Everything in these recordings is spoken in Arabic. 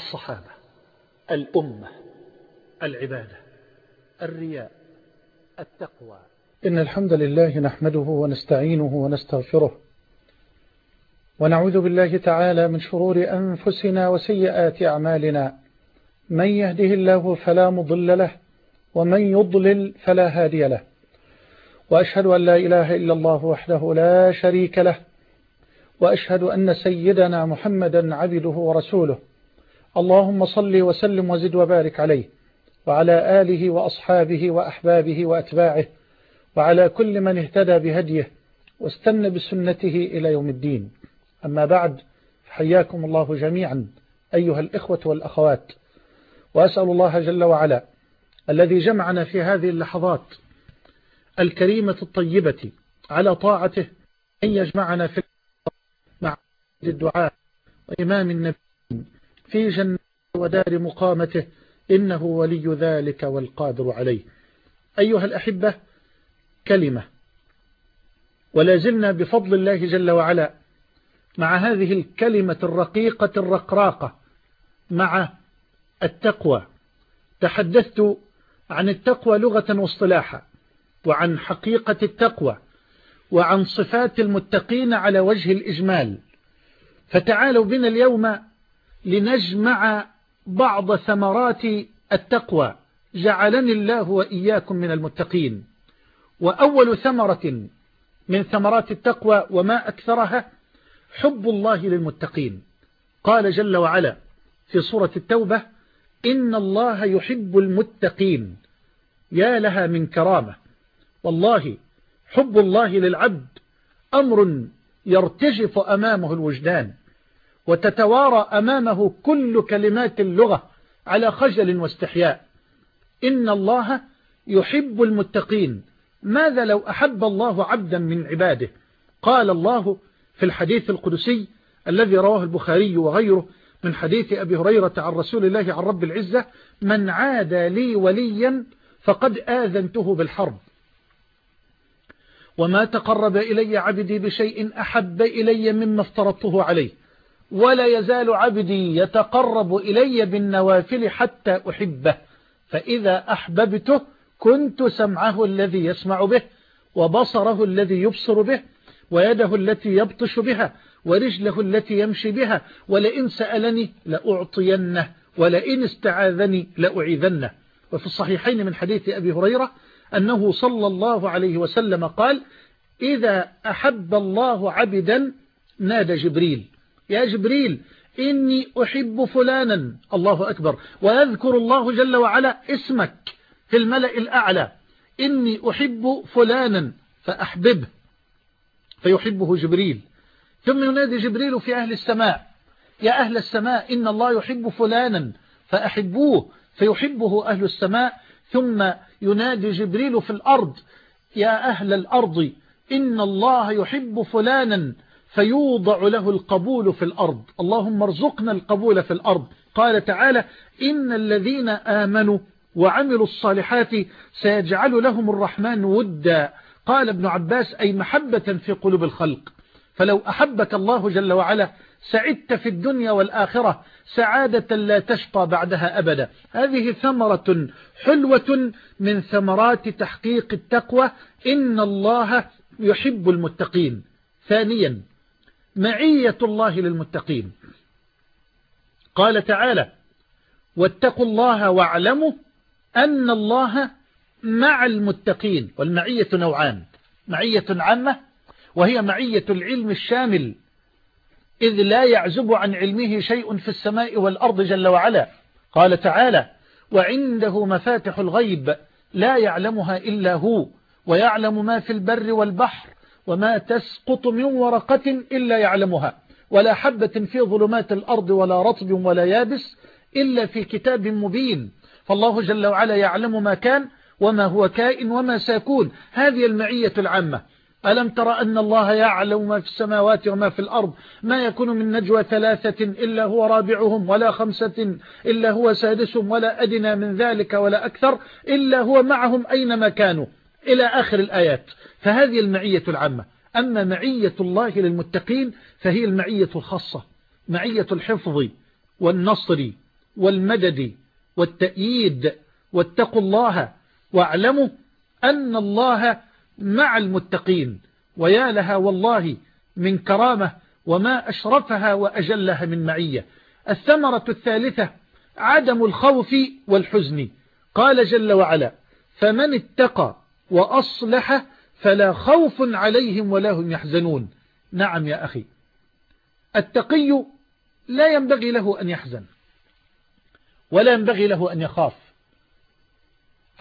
الصحابة الأمة العبادة الرياء التقوى. إن الحمد لله نحمده ونستعينه ونستغفره ونعوذ بالله تعالى من شرور أنفسنا وسيئات أعمالنا. من يهده الله فلا مضل له ومن يضلل فلا هادي له. وأشهد أن لا إله إلا الله وحده لا شريك له وأشهد أن سيدنا محمدا عبده ورسوله. اللهم صل وسلم وزد وبارك عليه وعلى آله وأصحابه وأحبابه وأتباعه وعلى كل من اهتدى بهديه واستنى بسنته إلى يوم الدين. أما بعد حياكم الله جميعا أيها الإخوة والأخوات وأسأل الله جل وعلا الذي جمعنا في هذه اللحظات الكريمة الطيبة على طاعته أن يجمعنا في مع الدعاء وإمام النبي في جنة ودار مقامته إنه ولي ذلك والقادر عليه. أيها الأحبة كلمة. ولا زلنا بفضل الله جل وعلا مع هذه الكلمة الرقيقة الرقراقة مع التقوى. تحدثت عن التقوى لغة واصطلاحا وعن حقيقة التقوى وعن صفات المتقين على وجه الإجمال. فتعالوا بنا اليوم لنجمع بعض ثمرات التقوى. جعلني الله وإياكم من المتقين. وأول ثمرة من ثمرات التقوى وما أكثرها حب الله للمتقين. قال جل وعلا في سورة التوبة إن الله يحب المتقين. يا لها من كرامة. والله حب الله للعبد أمر يرتجف أمامه الوجدان. وتتوارى أمامه كل كلمات اللغة على خجل واستحياء. إن الله يحب المتقين. ماذا لو أحب الله عبدا من عباده؟ قال الله في الحديث القدسي الذي رواه البخاري وغيره من حديث أبي هريرة عن رسول الله عن رب العزة من عادى لي وليا فقد آذنته بالحرب. وما تقرب إلي عبدي بشيء أحب إلي مما افترضته عليه. ولا يزال عبدي يتقرب إلي بالنوافل حتى أحبه فإذا أحببته كنت سمعه الذي يسمع به وبصره الذي يبصر به ويده التي يبطش بها ورجله التي يمشي بها ولئن سألني لأعطينه ولئن استعاذني لأعيذنه. وفي الصحيحين من حديث أبي هريرة أنه صلى الله عليه وسلم قال إذا أحب الله عبدا نادى جبريل. يا جبريل إني أحب فلانا. الله أكبر. ويذكر الله جل وعلا اسمك في الملأ الأعلى. إني أحب فلانا فأحببه. فيحبه جبريل. ثم ينادي جبريل في أهل السماء. يا أهل السماء إن الله يحب فلانا فأحبوه. فيحبه أهل السماء. ثم ينادي جبريل في الأرض. يا أهل الأرض إن الله يحب فلانا فيوضع له القبول في الأرض. اللهم ارزقنا القبول في الأرض. قال تعالى إن الذين آمنوا وعملوا الصالحات سيجعل لهم الرحمن ودا. قال ابن عباس أي محبة في قلوب الخلق. فلو أحبك الله جل وعلا سعدت في الدنيا والآخرة سعادة لا تشقى بعدها أبدا. هذه ثمرة حلوة من ثمرات تحقيق التقوى. إن الله يحب المتقين. ثانيا معية الله للمتقين. قال تعالى واتقوا الله واعلموا أن الله مع المتقين. والمعية نوعان معية عامة وهي معية العلم الشامل. إذ لا يعزب عن علمه شيء في السماء والأرض جل وعلا. قال تعالى وعنده مفاتح الغيب لا يعلمها إلا هو ويعلم ما في البر والبحر. وما تسقط من ورقة إلا يعلمها ولا حبة في ظلمات الأرض ولا رطب ولا يابس إلا في كتاب مبين. فالله جل وعلا يعلم ما كان وما هو كائن وما سيكون. هذه المعية العامة. ألم ترى أن الله يعلم ما في السماوات وما في الأرض؟ ما يكون من نجوى ثلاثة إلا هو رابعهم ولا خمسة إلا هو سادسهم ولا أدنى من ذلك ولا أكثر إلا هو معهم أينما كانوا. إلى آخر الآيات. فهذه المعية العامة. أما معية الله للمتقين فهي المعية الخاصة معية الحفظ والنصر والمدد والتأييد. واتقوا الله واعلموا أن الله مع المتقين. ويا لها والله من كرامة وما أشرفها وأجلها من معية. الثمرة الثالثة عدم الخوف والحزن. قال جل وعلا فمن اتقى وأصلح فلا خوف عليهم ولا هم يحزنون. نعم يا أخي. التقي لا ينبغي له أن يحزن ولا ينبغي له أن يخاف.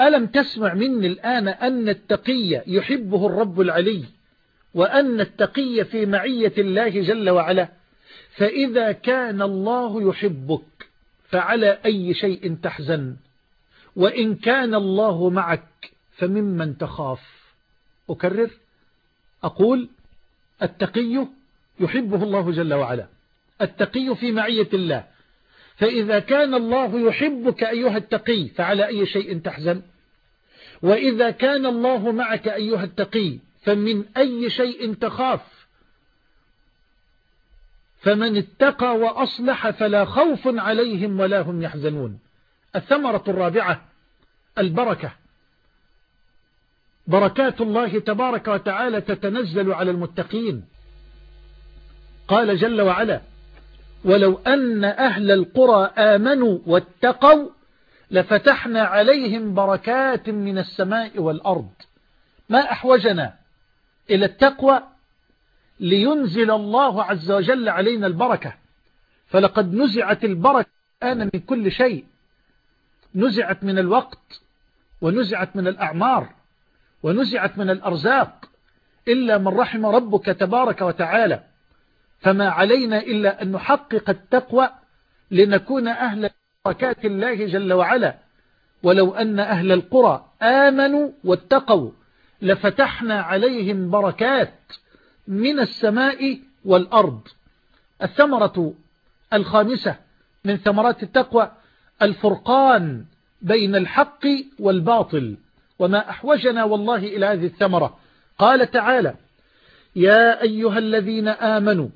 ألم تسمع مني الآن أن التقي يحبه الرب العلي وأن التقي في معية الله جل وعلا؟ فإذا كان الله يحبك فعلى أي شيء تحزن وإن كان الله معك فممن تخاف. أكرر. أقول التقي يحبه الله جل وعلا. التقي في معية الله. فإذا كان الله يحبك أيها التقي فعلى أي شيء تحزن. وإذا كان الله معك أيها التقي فمن أي شيء تخاف. فمن اتقى وأصلح فلا خوف عليهم ولا هم يحزنون. الثمرة الرابعة البركة. بركات الله تبارك وتعالى تتنزل على المتقين. قال جل وعلا ولو أن أهل القرى آمنوا واتقوا لفتحنا عليهم بركات من السماء والأرض. ما أحوجنا إلى التقوى لينزل الله عز وجل علينا البركة. فلقد نزعت البركة الآن من كل شيء. نزعت من الوقت ونزعت من الأعمار. ونزعت من الأرزاق إلا من رحم ربك تبارك وتعالى. فما علينا إلا أن نحقق التقوى لنكون أهل بركات الله جل وعلا. ولو أن أهل القرى آمنوا واتقوا لفتحنا عليهم بركات من السماء والأرض. الثمرة الخامسة من ثمرات التقوى الفرقان بين الحق والباطل. وما أحوجنا والله إلى هذه الثمرة. قال تعالى يا أيها الذين آمنوا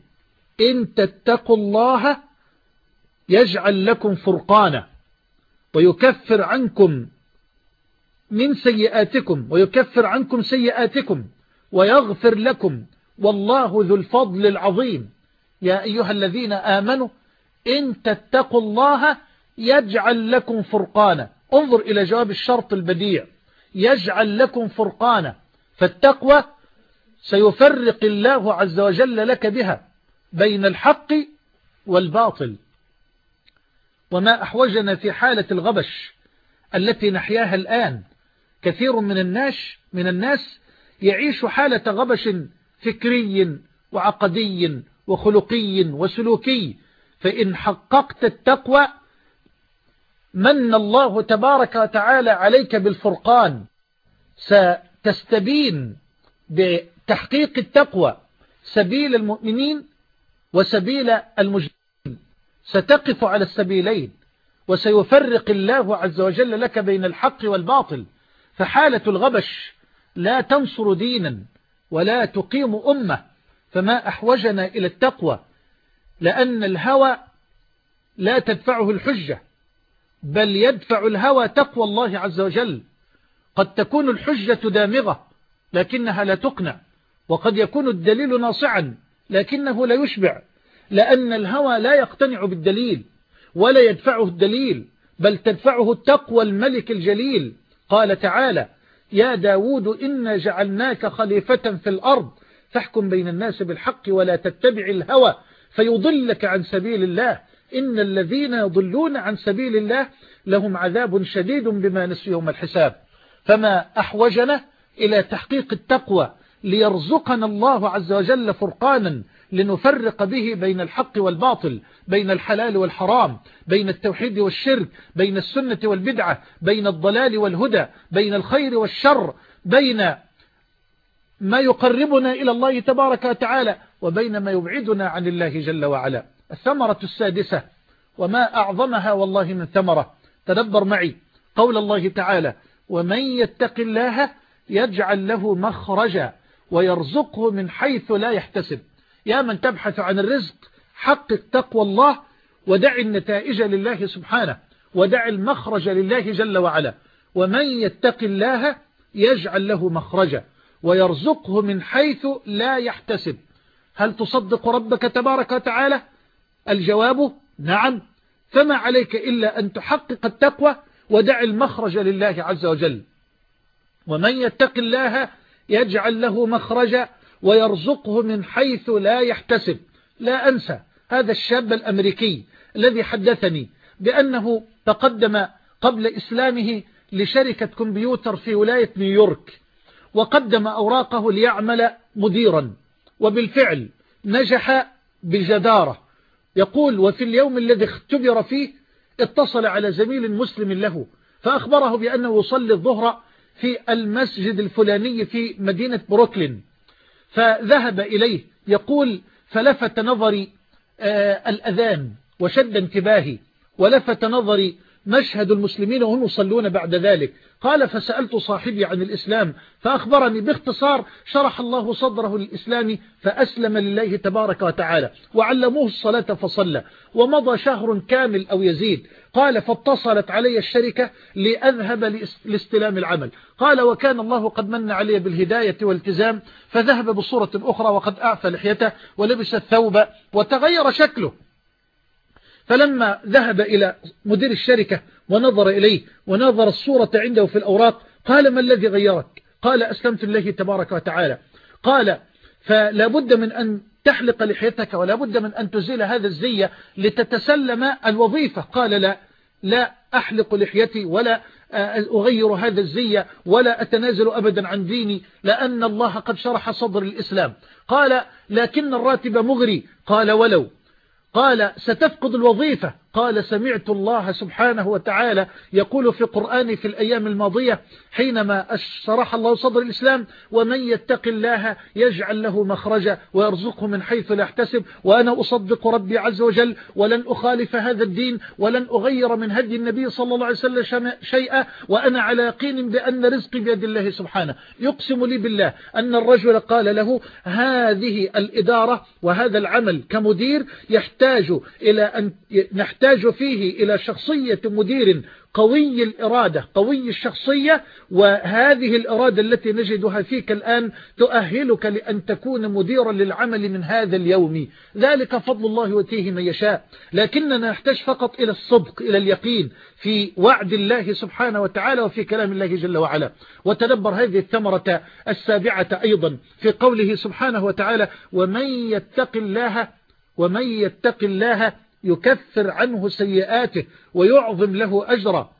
إن تتقوا الله يجعل لكم فرقانا ويكفر عنكم من سيئاتكم ويكفر عنكم سيئاتكم ويغفر لكم والله ذو الفضل العظيم. يا أيها الذين آمنوا إن تتقوا الله يجعل لكم فرقانا. انظر إلى جواب الشرط البديع. يجعل لكم فرقانا. فالتقوى سيفرق الله عز وجل لك بها بين الحق والباطل. وما أحوجنا في حالة الغبش التي نحياها الآن. كثير من الناس من الناس يعيش حالة غبش فكري وعقدي وخلقي وسلوكي. فإن حققت التقوى من الله تبارك وتعالى عليك بالفرقان. ستستبين بتحقيق التقوى سبيل المؤمنين وسبيل المجرمين. ستقف على السبيلين وسيفرق الله عز وجل لك بين الحق والباطل. فحالة الغبش لا تنصر دينا ولا تقيم أمة. فما أحوجنا إلى التقوى لأن الهوى لا تدفعه الحجة. بل يدفع الهوى تقوى الله عز وجل. قد تكون الحجة دامغة لكنها لا تقنع. وقد يكون الدليل ناصعا لكنه لا يشبع. لأن الهوى لا يقتنع بالدليل ولا يدفعه الدليل بل تدفعه التقوى الملك الجليل. قال تعالى يا داود إنا جعلناك خليفة في الأرض فاحكم بين الناس بالحق ولا تتبع الهوى فيضلك عن سبيل الله. إن الذين يضلون عن سبيل الله لهم عذاب شديد بما نسوا يوم الحساب. فما أحوجنا إلى تحقيق التقوى ليرزقنا الله عز وجل فرقانا لنفرق به بين الحق والباطل بين الحلال والحرام بين التوحيد والشرك بين السنة والبدعة بين الضلال والهدى بين الخير والشر بين ما يقربنا إلى الله تبارك وتعالى وبين ما يبعدنا عن الله جل وعلا. الثمرة السادسة وما أعظمها والله من ثمرة. تدبر معي قول الله تعالى ومن يتق الله يجعل له مخرجا ويرزقه من حيث لا يحتسب. يا من تبحث عن الرزق حقق تقوى الله ودع النتائج لله سبحانه ودع المخرج لله جل وعلا. ومن يتق الله يجعل له مخرجا ويرزقه من حيث لا يحتسب. هل تصدق ربك تبارك وتعالى؟ الجواب نعم فما عليك إلا أن تحقق التقوى ودع المخرج لله عز وجل. ومن يتق الله يجعل له مخرجا ويرزقه من حيث لا يحتسب. لا أنسى هذا الشاب الأمريكي الذي حدثني بأنه تقدم قبل إسلامه لشركة كمبيوتر في ولاية نيويورك وقدم أوراقه ليعمل مديرا وبالفعل نجح بجدارة. يقول وفي اليوم الذي اختبر فيه اتصل على زميل مسلم له فأخبره بأنه يصلي الظهر في المسجد الفلاني في مدينة بروكلين. فذهب إليه يقول فلفت نظري آه الأذان وشد انتباهي ولفت نظري مشهد المسلمين وهم يصلون بعد ذلك. قال فسألت صاحبي عن الإسلام فأخبرني باختصار شرح الله صدره للإسلام فأسلم لله تبارك وتعالى وعلموه الصلاة فصلى ومضى شهر كامل أو يزيد. قال فاتصلت علي الشركة لأذهب لاستلام العمل. قال وكان الله قد من علي بالهداية والتزام فذهب بصورة أخرى وقد أعفى لحيته ولبس الثوب وتغير شكله. فلما ذهب إلى مدير الشركة ونظر إليه ونظر الصورة عنده في الأوراق قال ما الذي غيرك؟ قال أسلمت الله تبارك وتعالى. قال فلا بد من أن تحلق لحيتك ولا بد من أن تزيل هذا الزي لتتسلم الوظيفة. قال لا لا أحلق لحيتي ولا أغير هذا الزي ولا أتنازل أبدا عن ديني لأن الله قد شرح صدر الإسلام. قال لكن الراتب مغري. قال ولو. قال ستفقد الوظيفة. قال سمعت الله سبحانه وتعالى يقول في قرآن في الأيام الماضية حينما شرح الله صدر الإسلام ومن يتق الله يجعل له مخرجا ويرزقه من حيث لا يحتسب وأنا أصدق ربي عز وجل ولن أخالف هذا الدين ولن أغير من هدي النبي صلى الله عليه وسلم شيئا وأنا على يقين بأن رزقي بيد الله سبحانه يقسم لي بالله أن الرجل قال له هذه الإدارة وهذا العمل كمدير يحتاج إلى أن نحتاج يحتاج فيه إلى شخصية مدير قوي الإرادة قوي الشخصية وهذه الإرادة التي نجدها فيك الآن تؤهلك لأن تكون مديرا للعمل من هذا اليوم. ذلك فضل الله وتيه من يشاء. لكننا نحتاج فقط إلى الصدق إلى اليقين في وعد الله سبحانه وتعالى وفي كلام الله جل وعلا. وتدبر هذه الثمرة السابعة أيضا في قوله سبحانه وتعالى ومن يتق الله ومن يتق الله يكفر عنه سيئاته ويعظم له أجرا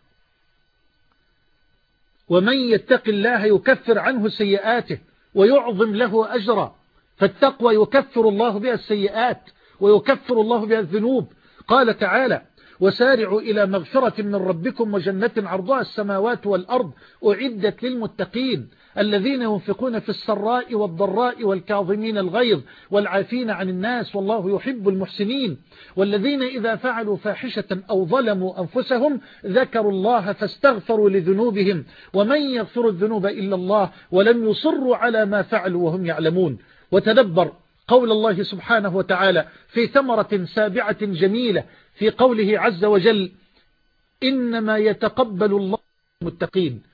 ومن يتق الله يكفر عنه سيئاته ويعظم له أجرا فالتقوى يكفر الله بها السيئات ويكفر الله بها الذنوب. قال تعالى وسارعوا إلى مغفرة من ربكم وجنة عرضها السماوات والأرض أعدت للمتقين. الذين ينفقون في السراء والضراء والكاظمين الغيظ والعافين عن الناس والله يحب المحسنين. والذين إذا فعلوا فاحشة أو ظلموا أنفسهم ذكروا الله فاستغفروا لذنوبهم. ومن يغفر الذنوب إلا الله ولم يصروا على ما فعلوا وهم يعلمون. وتدبر قول الله سبحانه وتعالى في ثمرة سابعة جميلة في قوله عز وجل إنما يتقبل الله المتقين.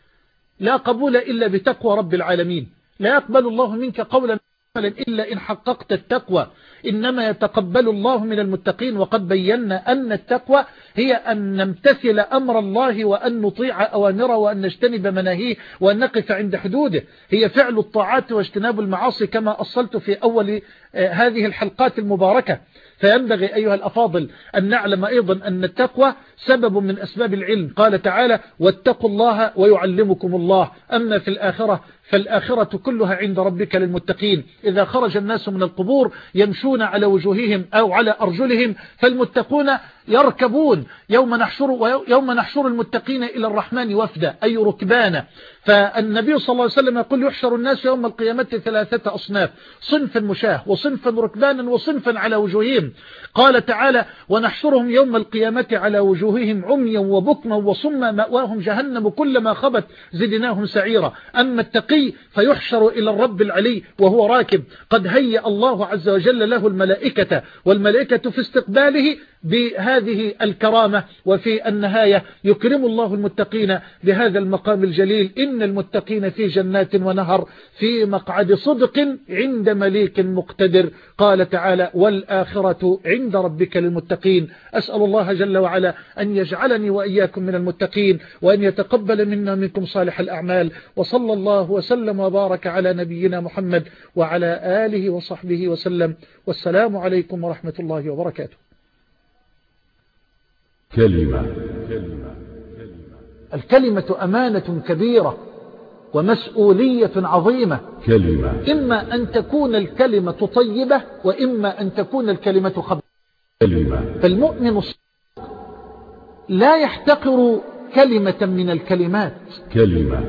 لا قبول إلا بتقوى رب العالمين. لا يقبل الله منك قولا إلا إن حققت التقوى. إنما يتقبل الله من المتقين. وقد بينا أن التقوى هي أن نمتثل أمر الله وأن نطيع أوامره وأن نجتنب مناهيه وأن نقف عند حدوده. هي فعل الطاعات واجتناب المعاصي كما أصلت في أول آه، هذه الحلقات المباركة. فينبغي أيها الأفاضل أن نعلم أيضا أن التقوى سبب من أسباب العلم. قال تعالى واتقوا الله ويعلمكم الله. أما في الآخرة فالآخرة كلها عند ربك للمتقين. إذا خرج الناس من القبور يمشون على وجوههم أو على أرجلهم فالمتقون يركبون. يوم نحشر, يوم نحشر المتقين إلى الرحمن وفدا أي ركبانا فالنبي صلى الله عليه وسلم يقول يحشر الناس يوم القيامة ثلاثة أصناف صنفا مشاه وصنفا ركبانا وصنفا على وجوههم. قال تعالى ونحشرهم يوم القيامة على وجوههم عميا وبكما وصما مأواهم جهنم كلما خبت زدناهم سعيرا. أما التقي العلي فيحشر إلى الرب العلي وهو راكب. قد هيأ الله عز وجل له الملائكة والملائكة في استقباله بهذه الكرامة وفي النهاية يكرم الله المتقين بهذا المقام الجليل. إن المتقين في جنات ونهر في مقعد صدق عند مليك مقتدر. قال تعالى والآخرة عند ربك للمتقين. أسأل الله جل وعلا أن يجعلني وإياكم من المتقين وأن يتقبل منا منكم صالح الأعمال. وصلى الله وسلم وبارك على نبينا محمد وعلى آله وصحبه وسلم. والسلام عليكم ورحمة الله وبركاته. كلمة. الكلمة أمانة كبيرة ومسؤولية عظيمة. كلمة. إما أن تكون الكلمة طيبة وإما أن تكون الكلمة خبيثة. كلمة. فالمؤمن الصادق لا يحتقر كلمة من الكلمات. كلمة.